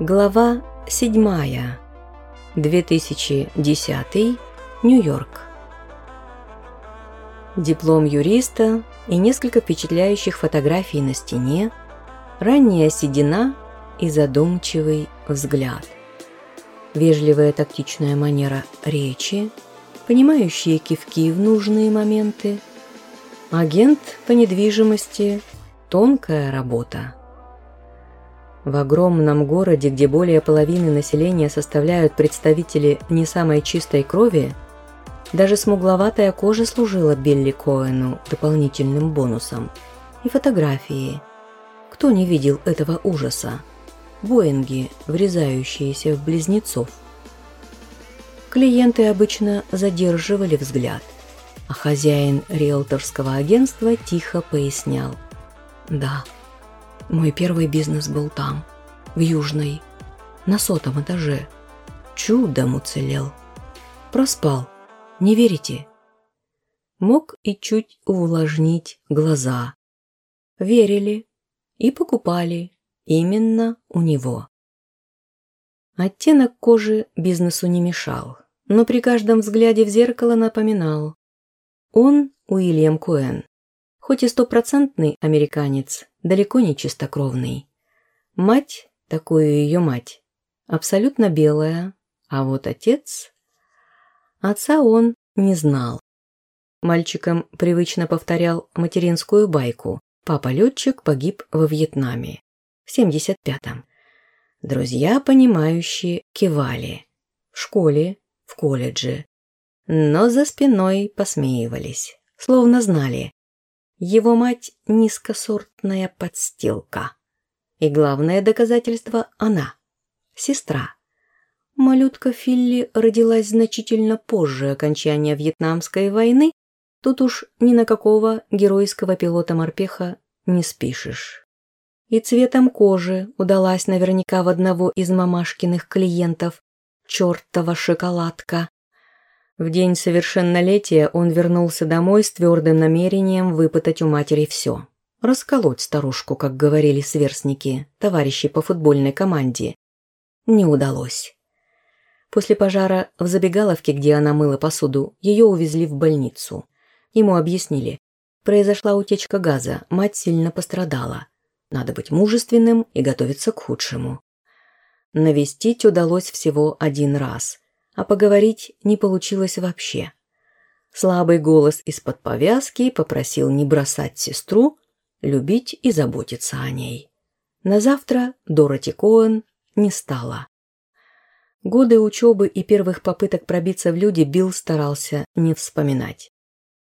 Глава 7. 2010. Нью-Йорк. Диплом юриста и несколько впечатляющих фотографий на стене, ранняя седина и задумчивый взгляд. Вежливая тактичная манера речи, понимающие кивки в нужные моменты. Агент по недвижимости – тонкая работа. В огромном городе, где более половины населения составляют представители не самой чистой крови, даже смугловатая кожа служила Билли Коэну дополнительным бонусом. И фотографии. Кто не видел этого ужаса? Боинги, врезающиеся в близнецов. Клиенты обычно задерживали взгляд, а хозяин риэлторского агентства тихо пояснял. «Да, мой первый бизнес был там, в Южной, на сотом этаже. Чудом уцелел. Проспал. Не верите? Мог и чуть увлажнить глаза. Верили и покупали именно у него. Оттенок кожи бизнесу не мешал, но при каждом взгляде в зеркало напоминал. Он Уильям Коэн, хоть и стопроцентный американец, далеко не чистокровный. Мать, такую ее мать, абсолютно белая, а вот отец... Отца он не знал. Мальчикам привычно повторял материнскую байку. Папа-летчик погиб во Вьетнаме. В 75-м. Друзья, понимающие, кивали. В школе, в колледже. Но за спиной посмеивались. Словно знали. Его мать – низкосортная подстилка. И главное доказательство – она, сестра. Малютка Филли родилась значительно позже окончания Вьетнамской войны, тут уж ни на какого геройского пилота-морпеха не спишешь. И цветом кожи удалась наверняка в одного из мамашкиных клиентов чертова шоколадка. В день совершеннолетия он вернулся домой с твердым намерением выпытать у матери все. Расколоть старушку, как говорили сверстники, товарищи по футбольной команде. Не удалось. После пожара в забегаловке, где она мыла посуду, ее увезли в больницу. Ему объяснили. Произошла утечка газа, мать сильно пострадала. Надо быть мужественным и готовиться к худшему. Навестить удалось всего один раз – а поговорить не получилось вообще. Слабый голос из-под повязки попросил не бросать сестру, любить и заботиться о ней. На завтра Дороти Коэн не стало. Годы учебы и первых попыток пробиться в люди Билл старался не вспоминать.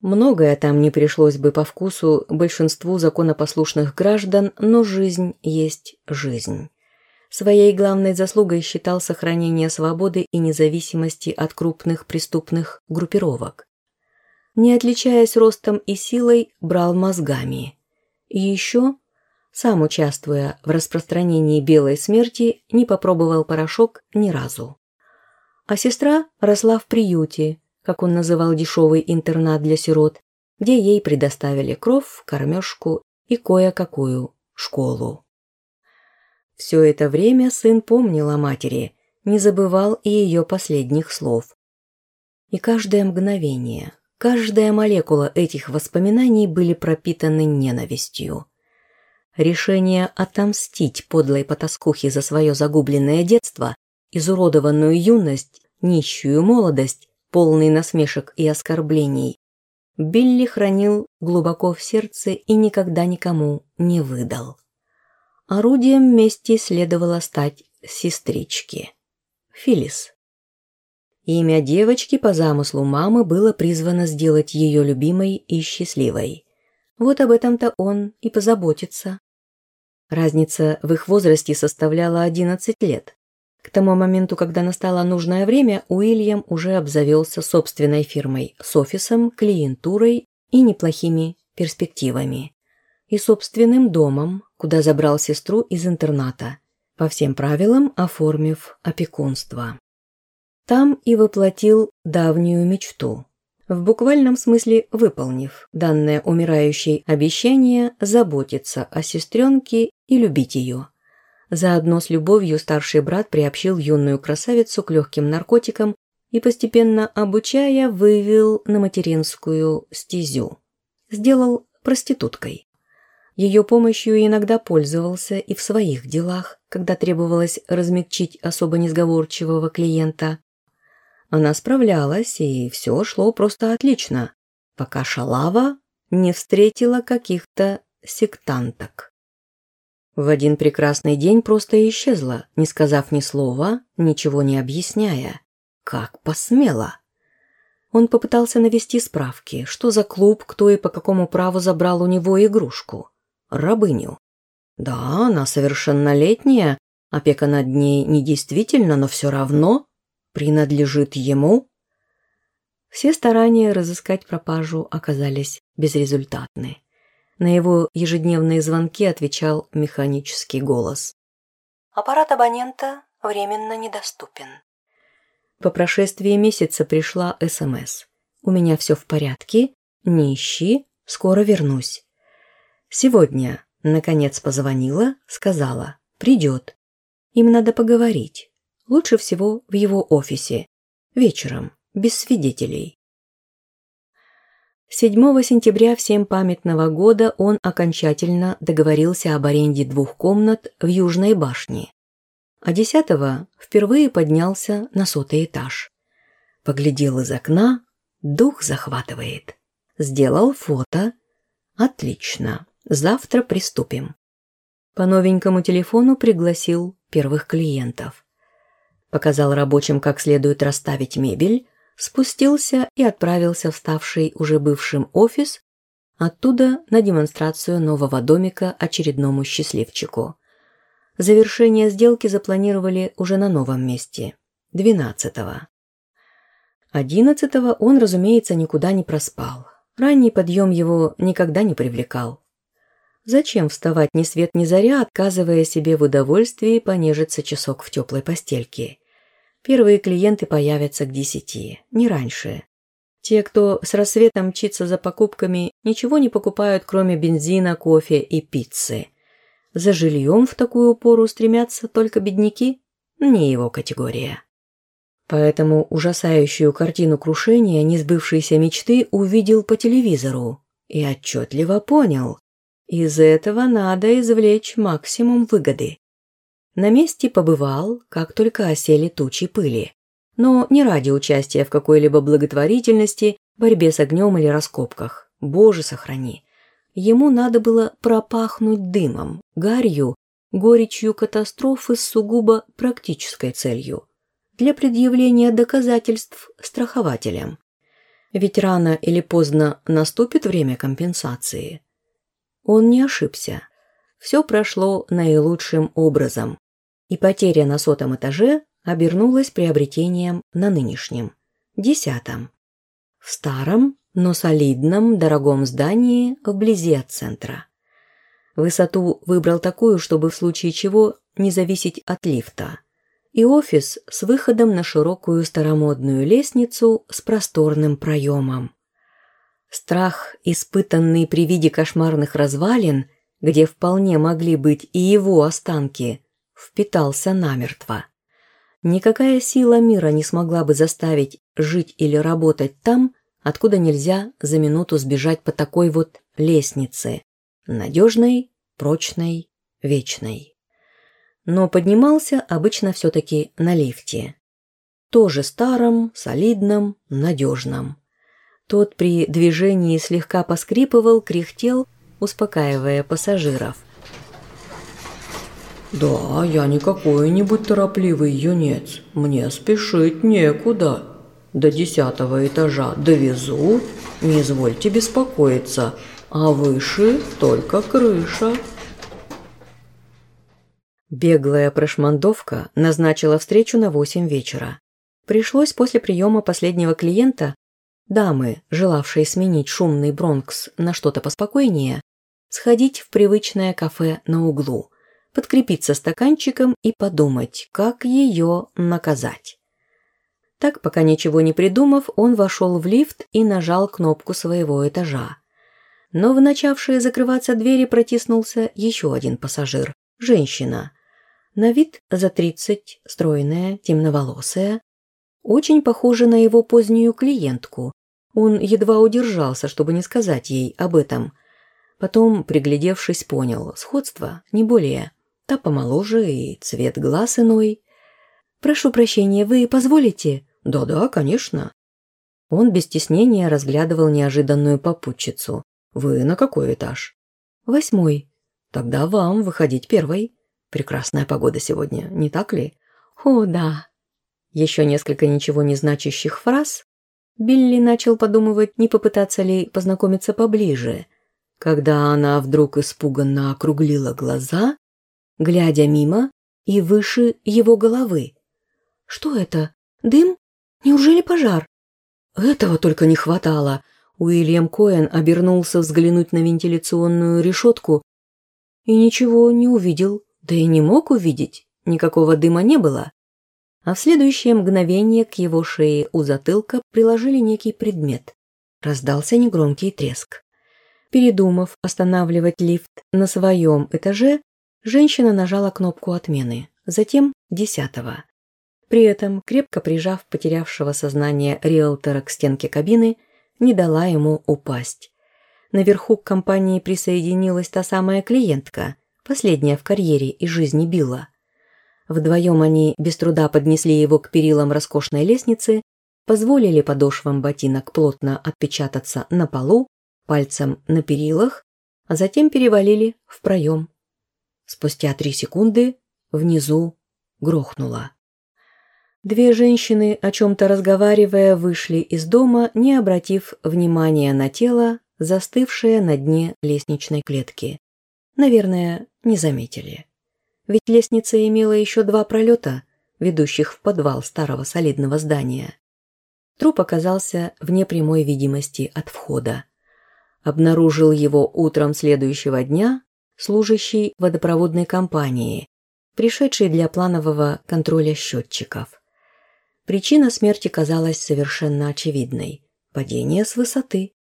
Многое там не пришлось бы по вкусу большинству законопослушных граждан, но жизнь есть жизнь. Своей главной заслугой считал сохранение свободы и независимости от крупных преступных группировок. Не отличаясь ростом и силой, брал мозгами. И еще, сам участвуя в распространении белой смерти, не попробовал порошок ни разу. А сестра росла в приюте, как он называл дешевый интернат для сирот, где ей предоставили кров, кормежку и кое-какую школу. Все это время сын помнил о матери, не забывал и ее последних слов. И каждое мгновение, каждая молекула этих воспоминаний были пропитаны ненавистью. Решение отомстить подлой потаскухе за свое загубленное детство, изуродованную юность, нищую молодость, полный насмешек и оскорблений, Билли хранил глубоко в сердце и никогда никому не выдал. Орудием мести следовало стать сестричке. Филис. Имя девочки по замыслу мамы было призвано сделать ее любимой и счастливой. Вот об этом-то он и позаботится. Разница в их возрасте составляла 11 лет. К тому моменту, когда настало нужное время, Уильям уже обзавелся собственной фирмой с офисом, клиентурой и неплохими перспективами и собственным домом, куда забрал сестру из интерната, по всем правилам оформив опекунство. Там и воплотил давнюю мечту, в буквальном смысле выполнив данное умирающей обещание заботиться о сестренке и любить ее. Заодно с любовью старший брат приобщил юную красавицу к легким наркотикам и, постепенно обучая, вывел на материнскую стезю. Сделал проституткой. Ее помощью иногда пользовался и в своих делах, когда требовалось размягчить особо несговорчивого клиента. Она справлялась, и все шло просто отлично, пока Шалава не встретила каких-то сектанток. В один прекрасный день просто исчезла, не сказав ни слова, ничего не объясняя. Как посмела! Он попытался навести справки, что за клуб, кто и по какому праву забрал у него игрушку. Рабыню. Да, она совершеннолетняя, опека над ней недействительна, но все равно принадлежит ему. Все старания разыскать пропажу оказались безрезультатны. На его ежедневные звонки отвечал механический голос. «Аппарат абонента временно недоступен». По прошествии месяца пришла СМС. «У меня все в порядке, не ищи, скоро вернусь». Сегодня, наконец, позвонила, сказала, придет. Им надо поговорить. Лучше всего в его офисе. Вечером, без свидетелей. 7 сентября всем памятного года он окончательно договорился об аренде двух комнат в Южной башне а десятого впервые поднялся на сотый этаж. Поглядел из окна, дух захватывает. Сделал фото. Отлично, завтра приступим. По новенькому телефону пригласил первых клиентов. Показал рабочим, как следует расставить мебель, спустился и отправился в ставший уже бывшим офис, оттуда на демонстрацию нового домика очередному счастливчику – Завершение сделки запланировали уже на новом месте – 12-го. 11-го он, разумеется, никуда не проспал. Ранний подъем его никогда не привлекал. Зачем вставать ни свет ни заря, отказывая себе в удовольствии понежиться часок в теплой постельке? Первые клиенты появятся к десяти, не раньше. Те, кто с рассветом мчится за покупками, ничего не покупают, кроме бензина, кофе и пиццы – за жильем в такую пору стремятся только бедняки? Не его категория. Поэтому ужасающую картину крушения несбывшейся мечты увидел по телевизору и отчетливо понял, из этого надо извлечь максимум выгоды. На месте побывал, как только осели тучи пыли. Но не ради участия в какой-либо благотворительности, борьбе с огнем или раскопках. Боже, сохрани. Ему надо было пропахнуть дымом, гарью, горечью катастрофы с сугубо практической целью для предъявления доказательств страхователям. Ведь рано или поздно наступит время компенсации. Он не ошибся. Все прошло наилучшим образом. И потеря на сотом этаже обернулась приобретением на нынешнем, десятом. В старом но солидном, дорогом здании вблизи от центра. Высоту выбрал такую, чтобы в случае чего не зависеть от лифта. И офис с выходом на широкую старомодную лестницу с просторным проемом. Страх, испытанный при виде кошмарных развалин, где вполне могли быть и его останки, впитался намертво. Никакая сила мира не смогла бы заставить жить или работать там, откуда нельзя за минуту сбежать по такой вот лестнице, надежной, прочной, вечной. Но поднимался обычно все-таки на лифте. Тоже старом, солидном, надежном. Тот при движении слегка поскрипывал, кряхтел, успокаивая пассажиров. «Да, я не какой-нибудь торопливый юнец. Мне спешить некуда», до десятого этажа довезу, не извольте беспокоиться, а выше только крыша». Беглая прошмандовка назначила встречу на восемь вечера. Пришлось после приема последнего клиента, дамы, желавшие сменить шумный Бронкс на что-то поспокойнее, сходить в привычное кафе на углу, подкрепиться стаканчиком и подумать, как ее наказать. Так, пока ничего не придумав, он вошел в лифт и нажал кнопку своего этажа. Но в начавшие закрываться двери протиснулся еще один пассажир – женщина. На вид за тридцать, стройная, темноволосая, очень похожа на его позднюю клиентку. Он едва удержался, чтобы не сказать ей об этом. Потом, приглядевшись, понял, сходство, не более. Та помоложе и цвет глаз иной. «Прошу прощения, вы позволите?» «Да-да, конечно». Он без стеснения разглядывал неожиданную попутчицу. «Вы на какой этаж?» «Восьмой». «Тогда вам выходить первой. Прекрасная погода сегодня, не так ли?» «О, да». Еще несколько ничего не значащих фраз. Билли начал подумывать, не попытаться ли познакомиться поближе, когда она вдруг испуганно округлила глаза, глядя мимо и выше его головы. «Что это? Дым? Неужели пожар?» Этого только не хватало. Уильям Коэн обернулся взглянуть на вентиляционную решетку и ничего не увидел, да и не мог увидеть. Никакого дыма не было. А в следующее мгновение к его шее у затылка приложили некий предмет. Раздался негромкий треск. Передумав останавливать лифт на своем этаже, женщина нажала кнопку отмены, затем десятого. При этом, крепко прижав потерявшего сознание риэлтора к стенке кабины, не дала ему упасть. Наверху к компании присоединилась та самая клиентка, последняя в карьере и жизни Билла. Вдвоем они без труда поднесли его к перилам роскошной лестницы, позволили подошвам ботинок плотно отпечататься на полу, пальцем на перилах, а затем перевалили в проем. Спустя три секунды внизу грохнуло. Две женщины, о чем-то разговаривая, вышли из дома, не обратив внимания на тело, застывшее на дне лестничной клетки. Наверное, не заметили. Ведь лестница имела еще два пролета, ведущих в подвал старого солидного здания. Труп оказался вне прямой видимости от входа. Обнаружил его утром следующего дня служащий водопроводной компании, пришедший для планового контроля счетчиков. Причина смерти казалась совершенно очевидной – падение с высоты.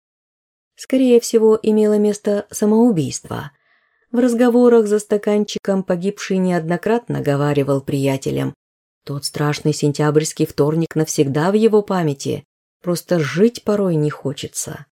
Скорее всего, имело место самоубийство. В разговорах за стаканчиком погибший неоднократно говаривал приятелям. Тот страшный сентябрьский вторник навсегда в его памяти. Просто жить порой не хочется.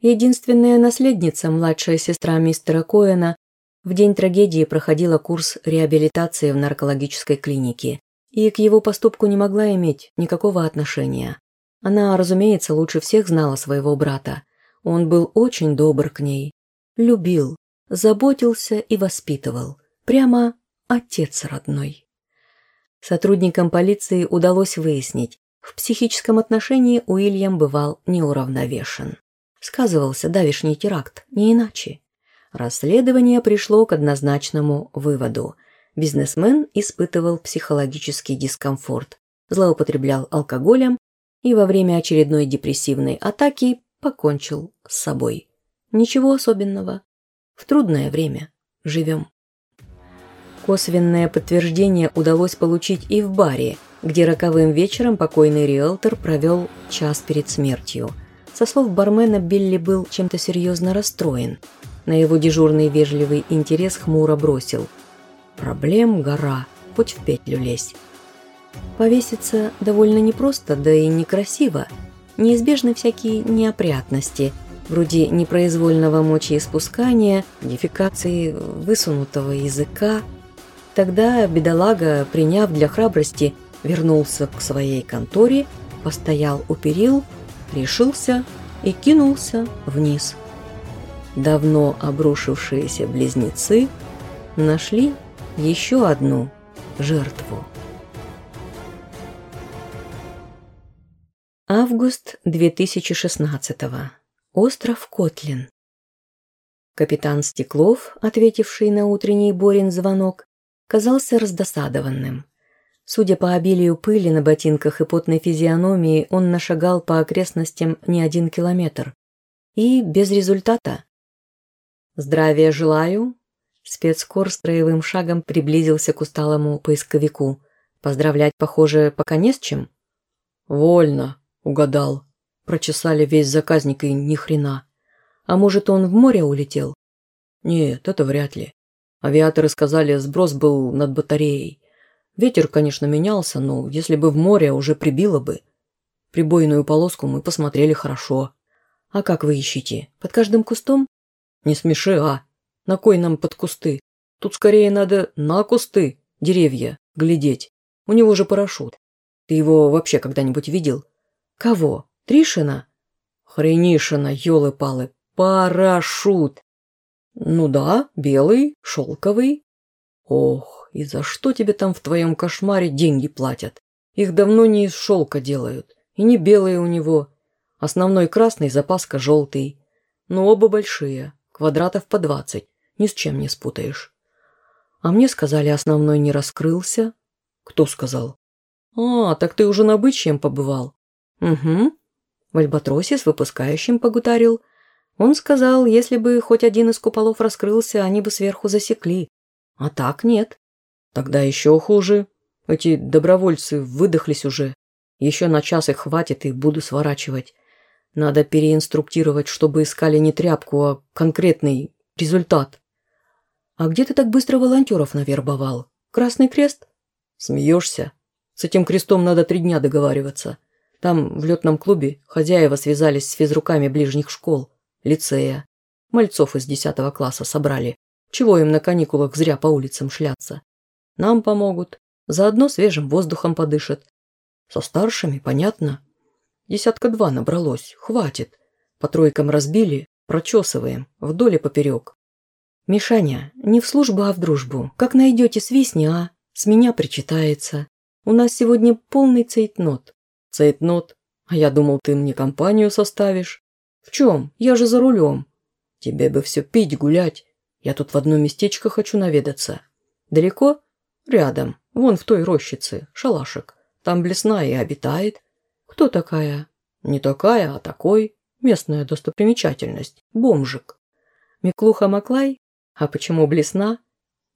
Единственная наследница, младшая сестра мистера Коэна, в день трагедии проходила курс реабилитации в наркологической клинике и к его поступку не могла иметь никакого отношения. Она, разумеется, лучше всех знала своего брата. Он был очень добр к ней, любил, заботился и воспитывал. Прямо отец родной. Сотрудникам полиции удалось выяснить, в психическом отношении Уильям бывал неуравновешен. Сказывался давишний теракт, не иначе. Расследование пришло к однозначному выводу – Бизнесмен испытывал психологический дискомфорт, злоупотреблял алкоголем и во время очередной депрессивной атаки покончил с собой. Ничего особенного. В трудное время живем. Косвенное подтверждение удалось получить и в баре, где роковым вечером покойный риэлтор провел час перед смертью. Со слов бармена, Билли был чем-то серьезно расстроен. На его дежурный вежливый интерес хмуро бросил – Проблем гора, хоть в петлю лезь. Повеситься довольно непросто, да и некрасиво. Неизбежны всякие неопрятности, вроде непроизвольного мочеиспускания, дефекации высунутого языка. Тогда бедолага, приняв для храбрости, вернулся к своей конторе, постоял у перил, решился и кинулся вниз. Давно обрушившиеся близнецы нашли еще одну жертву. Август 2016 -го. Остров Котлин. Капитан Стеклов, ответивший на утренний Борин звонок, казался раздосадованным. Судя по обилию пыли на ботинках и потной физиономии, он нашагал по окрестностям не один километр. И без результата. «Здравия желаю», Спецкор строевым шагом приблизился к усталому поисковику. Поздравлять, похоже, пока не с чем. «Вольно», — угадал. Прочесали весь заказник и ни хрена. А может, он в море улетел? Нет, это вряд ли. Авиаторы сказали, сброс был над батареей. Ветер, конечно, менялся, но если бы в море уже прибило бы. Прибойную полоску мы посмотрели хорошо. А как вы ищете? Под каждым кустом? Не смеши, а. На кой нам под кусты? Тут скорее надо на кусты, деревья, глядеть. У него же парашют. Ты его вообще когда-нибудь видел? Кого? Тришина? Хренишина, елы-палы. Парашют. Ну да, белый, шелковый. Ох, и за что тебе там в твоем кошмаре деньги платят? Их давно не из шелка делают. И не белые у него. Основной красный, запаска желтый. Но оба большие, квадратов по двадцать. Ни с чем не спутаешь. А мне сказали, основной не раскрылся. Кто сказал? А, так ты уже на бычьем побывал. Угу. В Альбатросе с выпускающим погутарил. Он сказал, если бы хоть один из куполов раскрылся, они бы сверху засекли. А так нет. Тогда еще хуже. Эти добровольцы выдохлись уже. Еще на час их хватит и буду сворачивать. Надо переинструктировать, чтобы искали не тряпку, а конкретный результат. А где ты так быстро волонтеров навербовал? Красный крест? Смеешься? С этим крестом надо три дня договариваться. Там, в летном клубе, хозяева связались с физруками ближних школ, лицея. Мальцов из десятого класса собрали. Чего им на каникулах зря по улицам шляться? Нам помогут. Заодно свежим воздухом подышат. Со старшими, понятно. Десятка два набралось, хватит. По тройкам разбили, прочесываем, вдоль и поперек. Мишаня, не в службу, а в дружбу. Как найдете, свистни, а? С меня причитается. У нас сегодня полный цейтнот. Цейтнот? А я думал, ты мне компанию составишь. В чем? Я же за рулем. Тебе бы все пить, гулять. Я тут в одно местечко хочу наведаться. Далеко? Рядом. Вон в той рощице. Шалашик. Там блесна и обитает. Кто такая? Не такая, а такой. Местная достопримечательность. Бомжик. Миклуха Маклай? А почему блесна?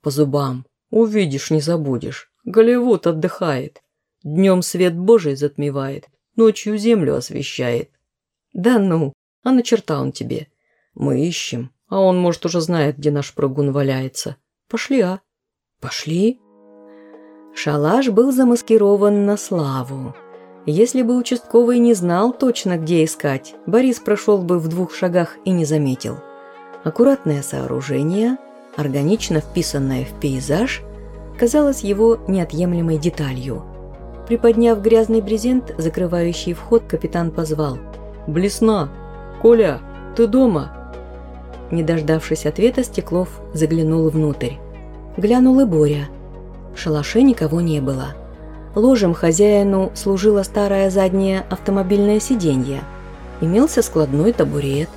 По зубам. Увидишь, не забудешь. Голливуд отдыхает. Днем свет Божий затмевает, ночью землю освещает. Да ну, а на черта он тебе. Мы ищем, а он, может, уже знает, где наш прыгун валяется. Пошли, а? Пошли. Шалаш был замаскирован на славу. Если бы участковый не знал точно, где искать, Борис прошел бы в двух шагах и не заметил. Аккуратное сооружение, органично вписанное в пейзаж, казалось его неотъемлемой деталью. Приподняв грязный брезент, закрывающий вход, капитан позвал. «Блесна! Коля, ты дома?» Не дождавшись ответа, Стеклов заглянул внутрь. Глянул и Боря – в шалаше никого не было. Ложем хозяину служило старое заднее автомобильное сиденье. Имелся складной табурет.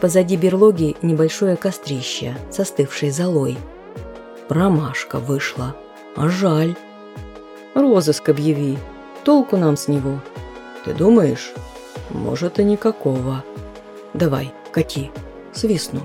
Позади берлоги небольшое кострище с остывшей золой. Промашка вышла. А жаль. Розыск объяви. Толку нам с него. Ты думаешь? Может и никакого. Давай, кати. Свистну.